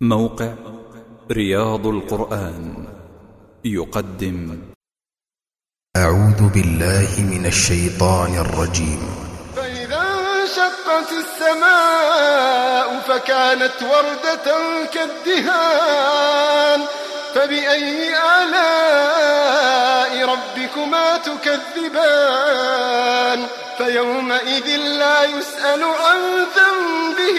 موقع رياض القرآن يقدم. أعوذ بالله من الشيطان الرجيم. فإذا انشقت السماء فكانت وردة كالدهان فبأي آلاء ربكما تكذبان؟ فيومئذ لا يسأل عن ذنبه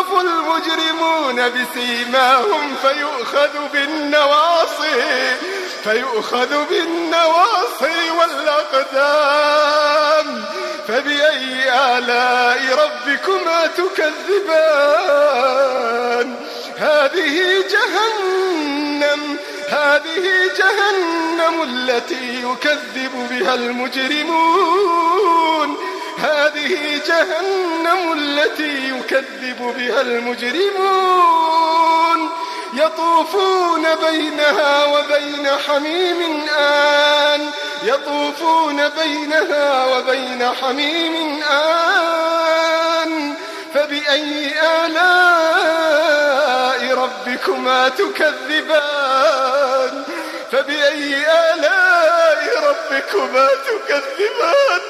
يعرف المجرمون بسيماهم فيؤخذ بالنواصي فيؤخذ بالنواصي والأقدام. فبأي آلاء ربكما تكذبان؟ هذه جهنم هذه جهنم التي يكذب بها المجرمون. هذه جهنم التي يكذب بها المجرمون. يطوفون بينها وبين حميم آن. يطوفون بينها وبين حميم آن. فبأي آلاء ربكما تكذبان؟ فبأي آلاء ربكما تكذبان؟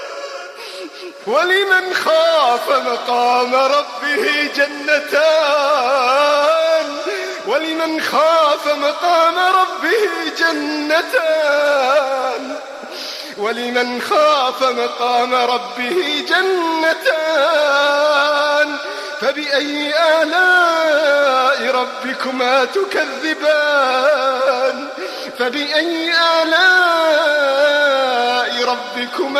ولمن خاف مقام ربه جنتان؟ ولمن خاف مقام ربه جنتان؟ ولمن خاف مقام ربه جنتان؟ فبأي آلاء ربكما تكذبان؟ فبأي آلاء ربكما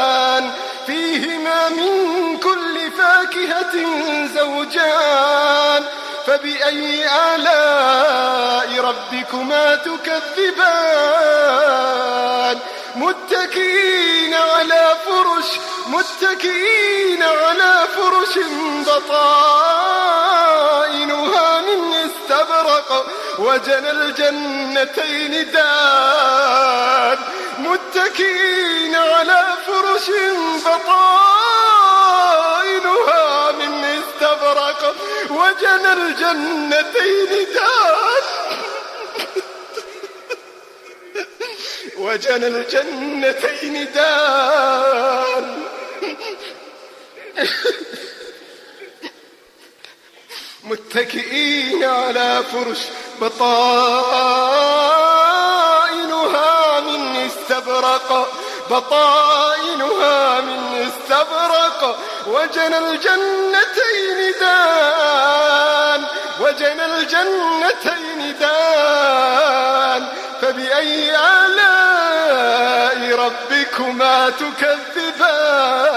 فاكهة زوجان فبأي آلاء ربكما تكذبان؟ متكئين على فرش متكئين على فرش بطائنها من استبرق وجنى الجنتين دان. متكئين على فرش بطائنها وجنى الجنتين دان. وجنى الجنتين دان. متكئين على فرش بطائنها من استبرق. بطائنها من استبرق. وجنى الجنتين الجنتين دان فبأي آلاء ربكما تكذبان؟